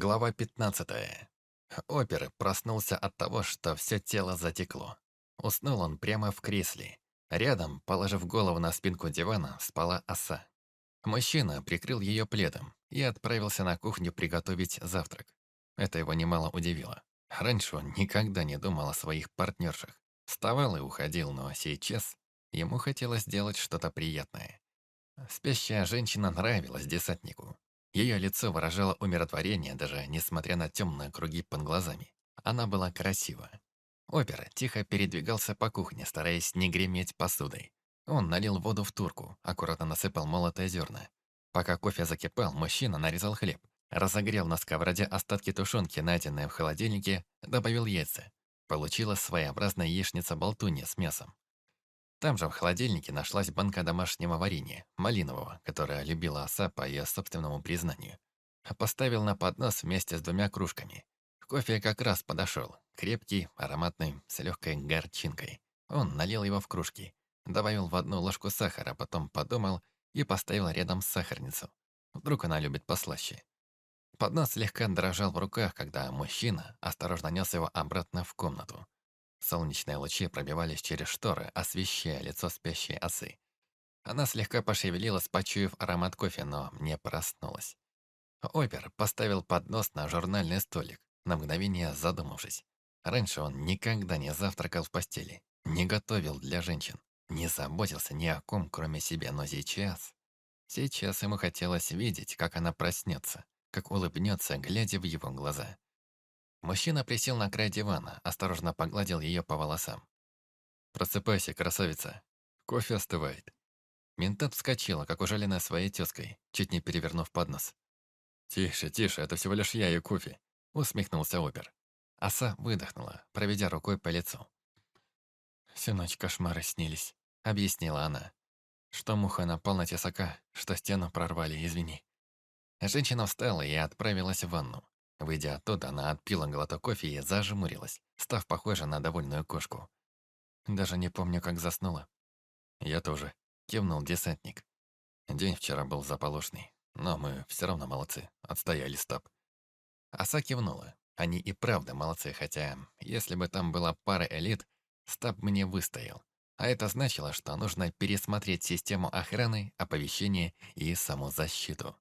Глава 15. Опер проснулся от того, что все тело затекло. Уснул он прямо в кресле. Рядом, положив голову на спинку дивана, спала оса. Мужчина прикрыл ее пледом и отправился на кухню приготовить завтрак. Это его немало удивило. Раньше он никогда не думал о своих партнершах. Вставал и уходил, но сейчас ему хотелось сделать что-то приятное. Спящая женщина нравилась десантнику. Ее лицо выражало умиротворение, даже несмотря на темные круги под глазами. Она была красива. Опера тихо передвигался по кухне, стараясь не греметь посудой. Он налил воду в турку, аккуратно насыпал молотые зерна. Пока кофе закипал, мужчина нарезал хлеб, разогрел на сковороде остатки тушенки, найденные в холодильнике, добавил яйца. Получилась своеобразная яичница-болтунья с мясом. Там же в холодильнике нашлась банка домашнего варенья, малинового, которое любила оса по ее собственному признанию. Поставил на поднос вместе с двумя кружками. Кофе как раз подошел, крепкий, ароматный, с легкой горчинкой. Он налил его в кружки, добавил в одну ложку сахара, потом подумал и поставил рядом сахарницу. Вдруг она любит послаще. Поднос слегка дрожал в руках, когда мужчина осторожно нес его обратно в комнату. Солнечные лучи пробивались через шторы, освещая лицо спящей осы. Она слегка пошевелилась, почуяв аромат кофе, но не проснулась. Опер поставил поднос на журнальный столик, на мгновение задумавшись. Раньше он никогда не завтракал в постели, не готовил для женщин, не заботился ни о ком, кроме себя, но сейчас... Сейчас ему хотелось видеть, как она проснется, как улыбнется, глядя в его глаза. Мужчина присел на край дивана, осторожно погладил ее по волосам. «Просыпайся, красавица. Кофе остывает». Ментат вскочила, как ужаленная своей тезкой, чуть не перевернув поднос. «Тише, тише, это всего лишь я и кофе», — усмехнулся опер. Оса выдохнула, проведя рукой по лицу. «Всю ночь кошмары снились», — объяснила она. «Что муха напал на тесака, что стену прорвали, извини». Женщина встала и отправилась в ванну. Выйдя оттуда, она отпила глоток кофе и зажмурилась, став похожа на довольную кошку. Даже не помню, как заснула. Я тоже, кивнул десантник. День вчера был заполошный, но мы все равно молодцы, отстояли стаб. Оса кивнула. Они и правда молодцы, хотя, если бы там была пара элит, стаб мне выстоял. А это значило, что нужно пересмотреть систему охраны, оповещения и саму защиту.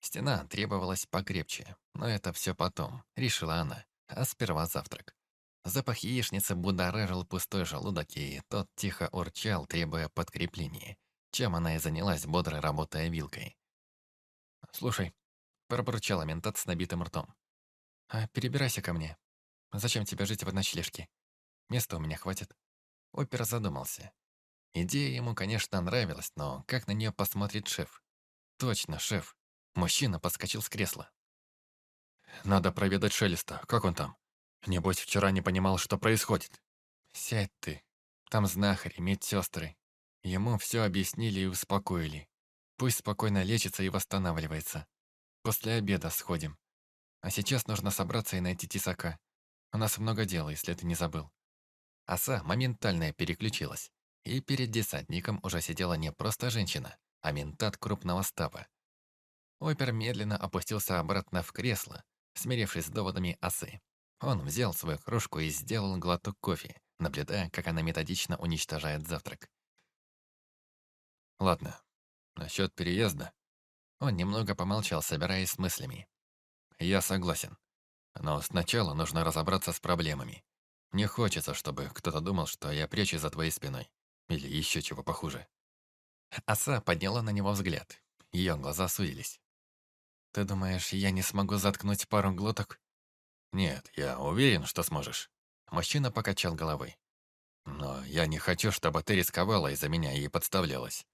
Стена требовалась покрепче, но это все потом, решила она, а сперва завтрак. Запах яичницы будоражил пустой желудок, и тот тихо урчал, требуя подкрепления, чем она и занялась, бодро работая вилкой. «Слушай», — пробурчала ментат с набитым ртом, «а перебирайся ко мне. Зачем тебе жить в ночлежке? Места у меня хватит». Опер задумался. Идея ему, конечно, нравилась, но как на нее посмотрит шеф? Точно, шеф. Мужчина подскочил с кресла. «Надо проведать Шелеста. Как он там? Небось, вчера не понимал, что происходит». «Сядь ты. Там знахари, медсестры. Ему все объяснили и успокоили. Пусть спокойно лечится и восстанавливается. После обеда сходим. А сейчас нужно собраться и найти тесака. У нас много дела, если ты не забыл». Оса моментально переключилась. И перед десантником уже сидела не просто женщина, а ментат крупного стаба. Опер медленно опустился обратно в кресло, смирившись с доводами осы. Он взял свою кружку и сделал глоток кофе, наблюдая, как она методично уничтожает завтрак. «Ладно, насчет переезда...» Он немного помолчал, собираясь с мыслями. «Я согласен. Но сначала нужно разобраться с проблемами. Не хочется, чтобы кто-то думал, что я прячу за твоей спиной. Или еще чего похуже». Оса подняла на него взгляд. Ее глаза суились. Ты думаешь, я не смогу заткнуть пару глоток? Нет, я уверен, что сможешь. Мужчина покачал головой. Но я не хочу, чтобы ты рисковала из-за меня и подставлялась.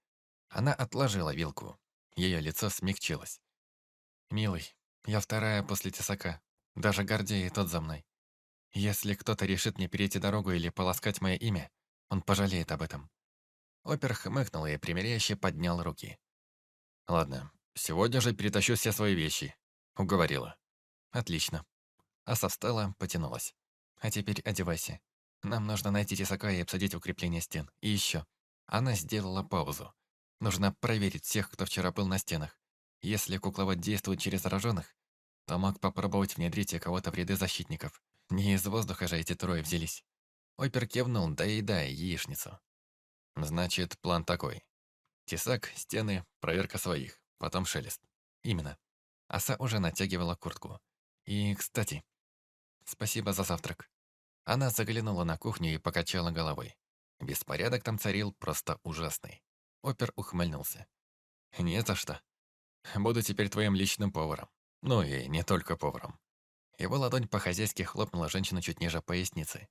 Она отложила вилку. Ее лицо смягчилось. «Милый, я вторая после тесака. Даже Гордей тот за мной. Если кто-то решит мне перейти дорогу или полоскать мое имя, он пожалеет об этом». Опер хмыкнул и примиряюще поднял руки. «Ладно, Сегодня же перетащу все свои вещи. Уговорила. Отлично. Аса встала, потянулась. А теперь одевайся. Нам нужно найти тесака и обсудить укрепление стен. И еще. Она сделала паузу. Нужно проверить всех, кто вчера был на стенах. Если кукловод действует через зараженных, то мог попробовать внедрить кого-то в ряды защитников. Не из воздуха же эти трое взялись. Опер кивнул, доедая яичницу. Значит, план такой. Тесак, стены, проверка своих, потом шелест. Именно. Оса уже натягивала куртку. И, кстати, спасибо за завтрак. Она заглянула на кухню и покачала головой. Беспорядок там царил просто ужасный. Опер ухмыльнулся. «Не за что. Буду теперь твоим личным поваром. Ну и не только поваром». Его ладонь по-хозяйски хлопнула женщину чуть ниже поясницы.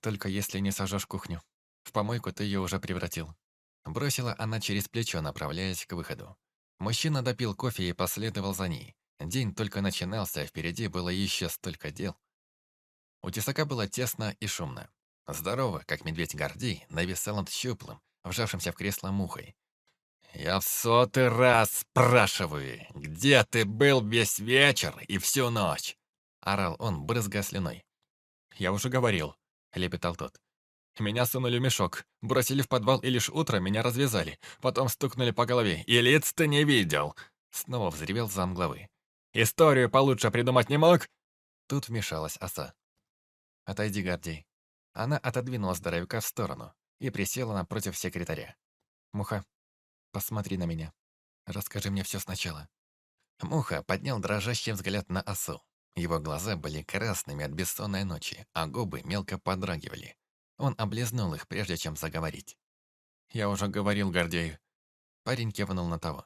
«Только если не сожжешь кухню. В помойку ты ее уже превратил». Бросила она через плечо, направляясь к выходу. Мужчина допил кофе и последовал за ней. День только начинался, а впереди было еще столько дел. У тесака было тесно и шумно. Здорово, как медведь Гордей, нависал над щуплым, вжавшимся в кресло мухой. «Я в сотый раз спрашиваю, где ты был весь вечер и всю ночь?» Орал он, брызгая слюной. «Я уже говорил», — лепетал тот. «Меня сунули в мешок, бросили в подвал и лишь утром меня развязали, потом стукнули по голове, и лиц ты не видел!» Снова взревел замглавы. «Историю получше придумать не мог?» Тут вмешалась оса. «Отойди, Гордей». Она отодвинула здоровяка в сторону и присела напротив секретаря. «Муха, посмотри на меня. Расскажи мне все сначала». Муха поднял дрожащий взгляд на осу. Его глаза были красными от бессонной ночи, а губы мелко подрагивали. Он облизнул их, прежде чем заговорить. «Я уже говорил Гордею». Парень кивнул на того.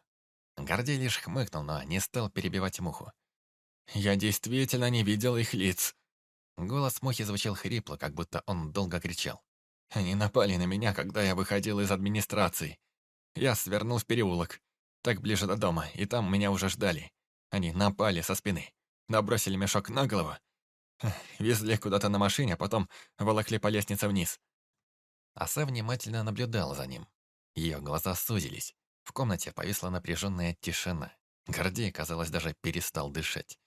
Гордей лишь хмыкнул, но не стал перебивать муху. «Я действительно не видел их лиц». Голос мухи звучал хрипло, как будто он долго кричал. «Они напали на меня, когда я выходил из администрации. Я свернул в переулок, так ближе до дома, и там меня уже ждали. Они напали со спины, набросили мешок на голову, везли куда-то на машине, а потом волокли по лестнице вниз». Аса внимательно наблюдала за ним. Ее глаза сузились. В комнате повисла напряженная тишина. Гордей, казалось, даже перестал дышать.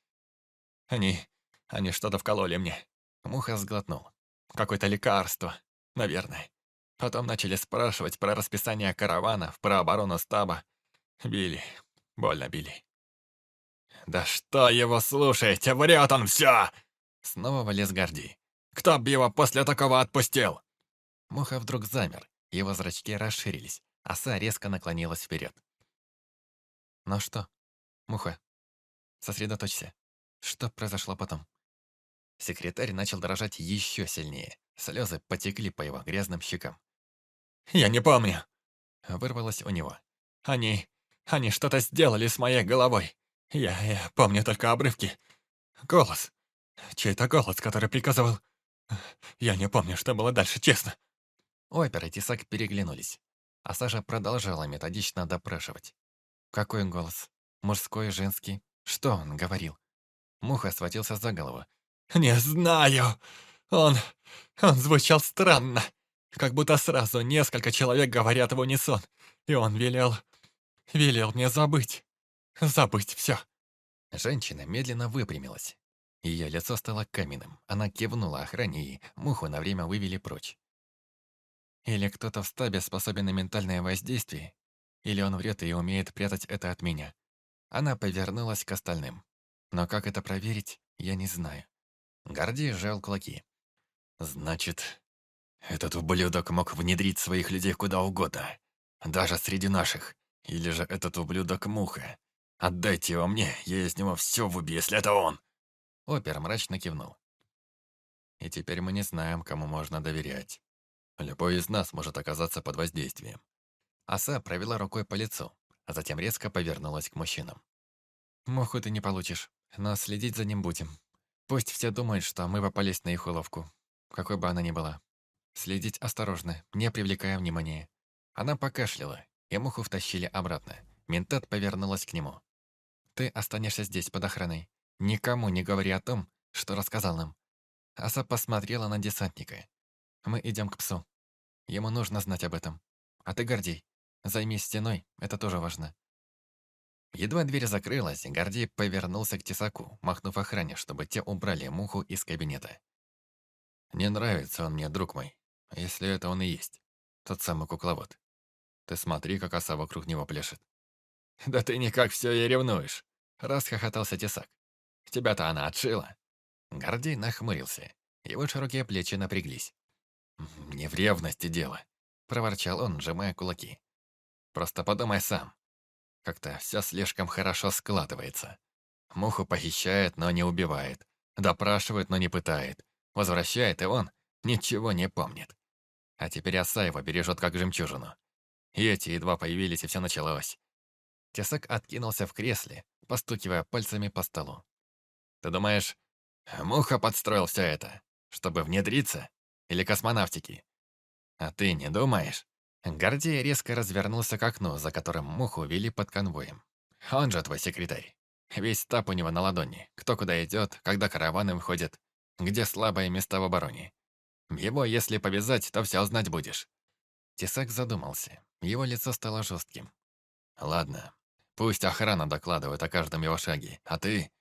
«Они... они что-то вкололи мне». Муха сглотнул. «Какое-то лекарство, наверное. Потом начали спрашивать про расписание караванов, про оборону стаба. Били. Больно били». «Да что его слушаете? Врет он все!» Снова влез Гордей. «Кто б его после такого отпустил?» Муха вдруг замер. Его зрачки расширились. Оса резко наклонилась вперед. «Ну что, Муха, сосредоточься. Что произошло потом?» Секретарь начал дрожать еще сильнее. Слезы потекли по его грязным щекам. «Я не помню!» Вырвалось у него. «Они... они что-то сделали с моей головой. Я... я помню только обрывки. Голос. Чей-то голос, который приказывал... Я не помню, что было дальше, честно». Опер и Тесак переглянулись а Саша продолжала методично допрашивать. «Какой голос? Мужской, женский? Что он говорил?» Муха схватился за голову. «Не знаю. Он... он звучал странно. Как будто сразу несколько человек говорят в унисон. И он велел... велел мне забыть. Забыть все». Женщина медленно выпрямилась. Ее лицо стало каменным. Она кивнула охране и муху на время вывели прочь. Или кто-то в стабе способен на ментальное воздействие, или он врет и умеет прятать это от меня. Она повернулась к остальным. Но как это проверить, я не знаю. Гордей сжал кулаки. «Значит, этот ублюдок мог внедрить своих людей куда угодно, даже среди наших. Или же этот ублюдок Муха. Отдайте его мне, я из него все выбью, если это он!» Опер мрачно кивнул. «И теперь мы не знаем, кому можно доверять. Любой из нас может оказаться под воздействием. Оса провела рукой по лицу, а затем резко повернулась к мужчинам. «Муху ты не получишь, но следить за ним будем. Пусть все думают, что мы попались на их уловку, какой бы она ни была. Следить осторожно, не привлекая внимания». Она покашляла, и муху втащили обратно. Ментат повернулась к нему. «Ты останешься здесь под охраной. Никому не говори о том, что рассказал нам». Аса посмотрела на десантника. Мы идем к псу. Ему нужно знать об этом. А ты, Гордей, займись стеной, это тоже важно. Едва дверь закрылась, Гордей повернулся к тесаку, махнув охране, чтобы те убрали муху из кабинета. «Не нравится он мне, друг мой, если это он и есть, тот самый кукловод. Ты смотри, как оса вокруг него пляшет». «Да ты никак все и ревнуешь», — расхохотался тесак. Тебя-то она отшила». Гордей нахмурился. Его широкие плечи напряглись. «Не в ревности дело», — проворчал он, сжимая кулаки. «Просто подумай сам. Как-то все слишком хорошо складывается. Муху похищает, но не убивает. Допрашивает, но не пытает. Возвращает, и он ничего не помнит. А теперь Асаева бережет как жемчужину. И эти едва появились, и все началось. Тесак откинулся в кресле, постукивая пальцами по столу. «Ты думаешь, Муха подстроил все это, чтобы внедриться? Или космонавтики? А ты не думаешь?» Гордей резко развернулся к окну, за которым Муху вели под конвоем. «Он же твой секретарь. Весь стаб у него на ладони. Кто куда идет, когда караваны выходят, где слабые места в обороне. Его, если повязать, то все узнать будешь». Тесак задумался. Его лицо стало жестким. «Ладно, пусть охрана докладывает о каждом его шаге, а ты...»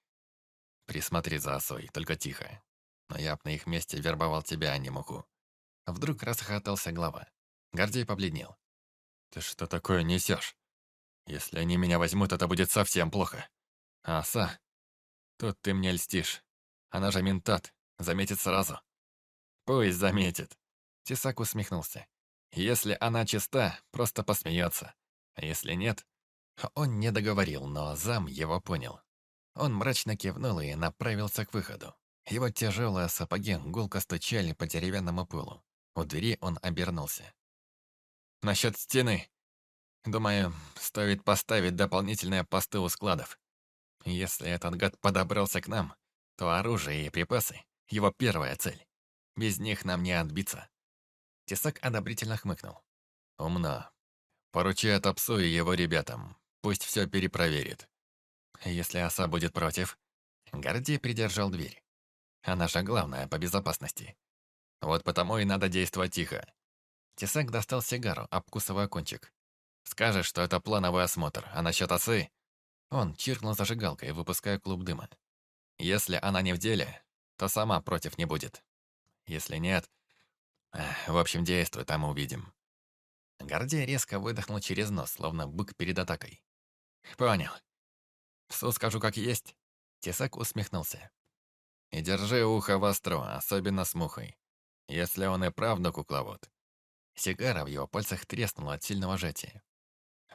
«Присмотри за осой, только тихо. Но я б на их месте вербовал тебя, а не муку». Вдруг расхохотался глава. Гордей побледнел. «Ты что такое несешь? Если они меня возьмут, это будет совсем плохо. А оса? Тут ты мне льстишь. Она же ментат, заметит сразу». «Пусть заметит». Тесак усмехнулся. «Если она чиста, просто посмеется. А если нет...» Он не договорил, но зам его понял. Он мрачно кивнул и направился к выходу. Его тяжелые сапоги гулко стучали по деревянному полу. У двери он обернулся. «Насчет стены. Думаю, стоит поставить дополнительные посты у складов. Если этот гад подобрался к нам, то оружие и припасы — его первая цель. Без них нам не отбиться». Тесак одобрительно хмыкнул. «Умно. Поручи это псу и его ребятам. Пусть все перепроверит. Если оса будет против...» Гордей придержал дверь. Она же главная по безопасности. Вот потому и надо действовать тихо. Тесак достал сигару, обкусывая кончик. «Скажешь, что это плановый осмотр, а насчет осы...» Он чиркнул зажигалкой, выпуская клуб дыма. «Если она не в деле, то сама против не будет. Если нет... В общем, действуй, там увидим». Гордей резко выдохнул через нос, словно бык перед атакой. «Понял. Все скажу как есть». Тесак усмехнулся. «И держи ухо востро, особенно с мухой. Если он и правда кукловод». Сигара в его пальцах треснула от сильного сжатия.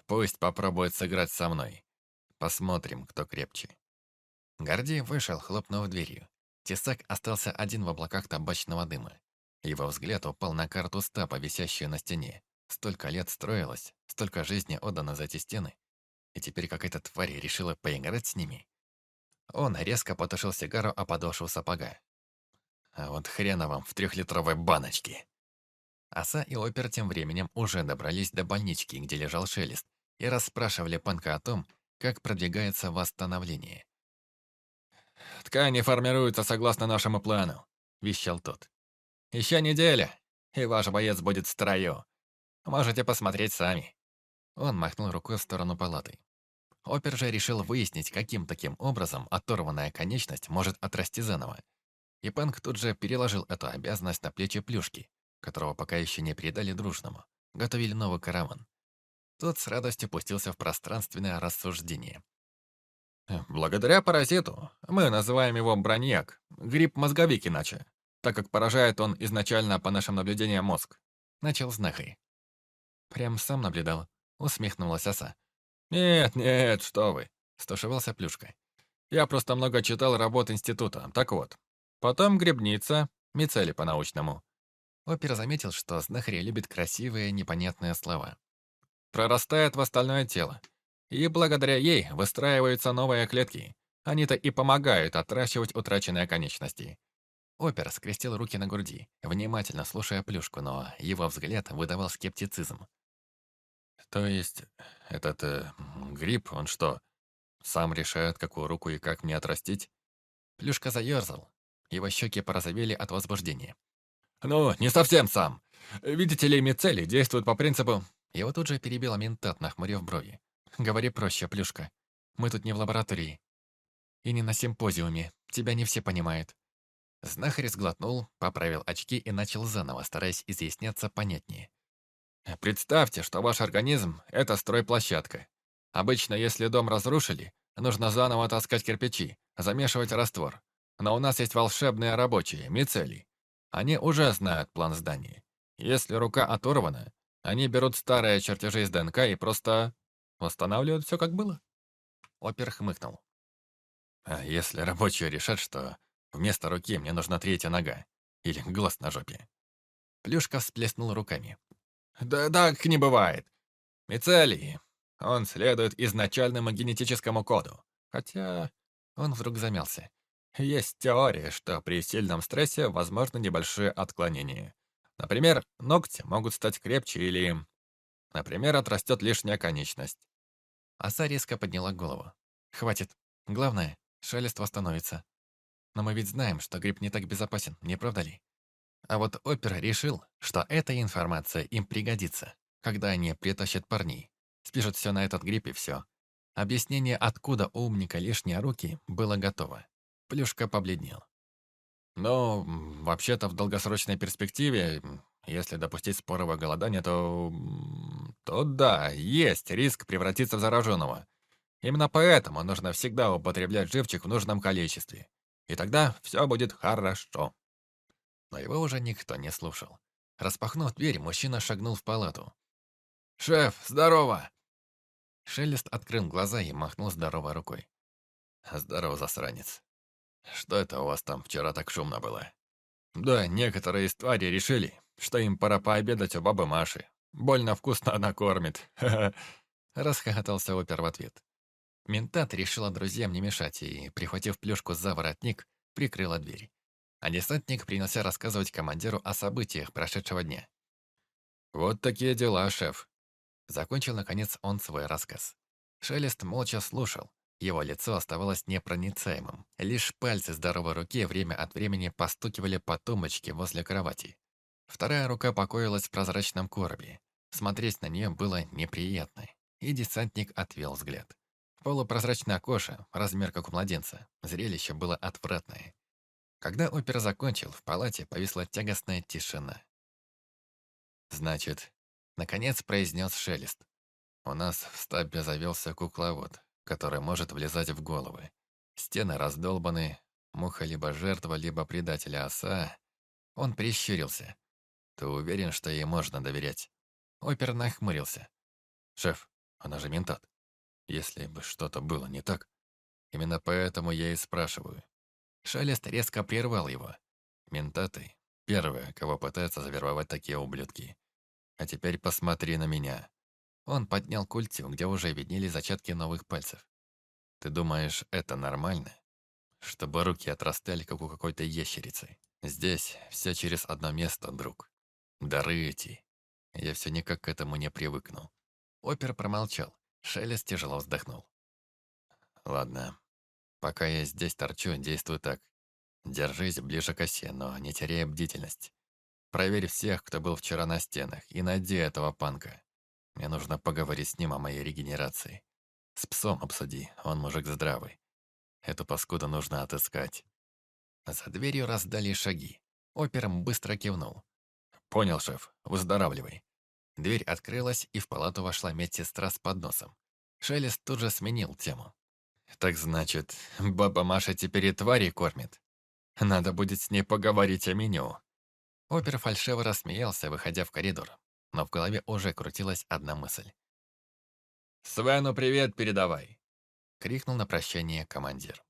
«Пусть попробует сыграть со мной. Посмотрим, кто крепче». Гордей вышел, хлопнув дверью. Тесак остался один в облаках табачного дыма. Его взгляд упал на карту стапа, висящую на стене. Столько лет строилось, столько жизни отдано за эти стены. И теперь какая-то тварь решила поиграть с ними. Он резко потушил сигару о подошву сапога. А вот хрена вам в трехлитровой баночке. Оса и Опер тем временем уже добрались до больнички, где лежал Шелест, и расспрашивали Панка о том, как продвигается восстановление. «Ткани формируются согласно нашему плану», — вещал тот. «Еще неделя, и ваш боец будет в строю. Можете посмотреть сами». Он махнул рукой в сторону палаты. Опер же решил выяснить, каким таким образом оторванная конечность может отрасти заново. И Панк тут же переложил эту обязанность на плечи Плюшки, которого пока еще не передали дружному. Готовили новый караван. Тот с радостью пустился в пространственное рассуждение. Благодаря паразиту, мы называем его броньяк, гриб-мозговик иначе, так как поражает он изначально, по нашим наблюдениям, мозг. Начал знахарь. Прям сам наблюдал, усмехнулась оса. «Нет, нет, что вы!» — стушевался Плюшка. «Я просто много читал работ института, так вот. Потом грибница, мицели по-научному». Опер заметил, что знахарь любит красивые, непонятные слова. «Прорастает в остальное тело, и благодаря ей выстраиваются новые клетки. Они-то и помогают отращивать утраченные конечности. Опер скрестил руки на груди, внимательно слушая плюшку, но его взгляд выдавал скептицизм. «То есть этот э, гриб, он что, сам решает, какую руку и как мне отрастить?» Плюшка заерзал. Его щеки порозовели от возбуждения. «Ну, не совсем сам. Видите ли, мицели действуют по принципу...» Его тут же перебила ментат, нахмурив брови. Говори проще, Плюшка. Мы тут не в лаборатории. И не на симпозиуме. Тебя не все понимают». Знахарь сглотнул, поправил очки и начал заново, стараясь изъясняться понятнее. «Представьте, что ваш организм — это стройплощадка. Обычно, если дом разрушили, нужно заново таскать кирпичи, замешивать раствор. Но у нас есть волшебные рабочие, мицелий. Они уже знают план здания. Если рука оторвана, они берут старые чертежи из ДНК и просто восстанавливают все, как было. Опер хмыкнул. А если рабочие решат, что вместо руки мне нужна третья нога или глаз на жопе? Плюшка всплеснул руками. Да так не бывает. Мицелий, он следует изначальному генетическому коду. Хотя он вдруг замялся. Есть теория, что при сильном стрессе возможны небольшие отклонения. Например, ногти могут стать крепче или... Например, отрастет лишняя конечность. Оса резко подняла голову. «Хватит. Главное, шелест восстановится. Но мы ведь знаем, что гриб не так безопасен, не правда ли? А вот опер решил, что эта информация им пригодится, когда они притащат парней. Спишут все на этот гриб и все. Объяснение, откуда у умника лишние руки, было готово. Плюшка побледнел. Но, вообще-то, в долгосрочной перспективе, если допустить споровое голодание, то... То да, есть риск превратиться в зараженного. Именно поэтому нужно всегда употреблять живчик в нужном количестве. И тогда все будет хорошо. Но его уже никто не слушал. Распахнув дверь, мужчина шагнул в палату. «Шеф, здорово!» Шелест открыл глаза и махнул здоровой рукой. «Здорово, засранец. Что это у вас там вчера так шумно было?» «Да, некоторые из тварей решили, что им пора пообедать у бабы Маши. Больно вкусно она кормит. Расхохотался опер в ответ. Ментат решила друзьям не мешать и, прихватив плюшку за воротник, прикрыла дверь. А десантник принялся рассказывать командиру о событиях прошедшего дня. «Вот такие дела, шеф», Закончил, наконец, он свой рассказ. Шелест молча слушал. Его лицо оставалось непроницаемым. Лишь пальцы здоровой руки время от времени постукивали по тумбочке возле кровати. Вторая рука покоилась в прозрачном коробе. Смотреть на нее было неприятно, и десантник отвел взгляд. Полупрозрачное окошко, размер как у младенца, зрелище было отвратное. Когда опера закончил, в палате повисла тягостная тишина. «Значит, Наконец произнес Шелест. У нас в стабе завелся кукловод, который может влезать в головы. Стены раздолбаны, муха либо жертва, либо предателя оса. Он прищурился. Ты уверен, что ей можно доверять? Опер нахмурился. Шеф, она же ментат. Если бы что-то было не так. Именно поэтому я и спрашиваю. Шелест резко прервал его. Ментаты — первые, кого пытаются завербовать такие ублюдки. А теперь посмотри на меня». Он поднял культю, где уже виднели зачатки новых пальцев. «Ты думаешь, это нормально? Чтобы руки отрастали, как у какой-то ящерицы. Здесь все через одно место, друг. Дары эти. Я все никак к этому не привыкну». Опер промолчал. Шелест тяжело вздохнул. «Ладно. Пока я здесь торчу, действуй так. Держись ближе к осе, но не теряй бдительность. Проверь всех, кто был вчера на стенах, и найди этого панка. Мне нужно поговорить с ним о моей регенерации. С псом обсуди, он мужик здравый. Эту паскуду нужно отыскать». За дверью раздали шаги. Опером быстро кивнул. «Понял, шеф, выздоравливай». Дверь открылась, и в палату вошла медсестра с подносом. Шелест тут же сменил тему. «Так значит, баба Маша теперь и твари кормит? Надо будет с ней поговорить о меню». Опер фальшиво рассмеялся, выходя в коридор, но в голове уже крутилась одна мысль. «Свену привет передавай!» — крикнул на прощание командир.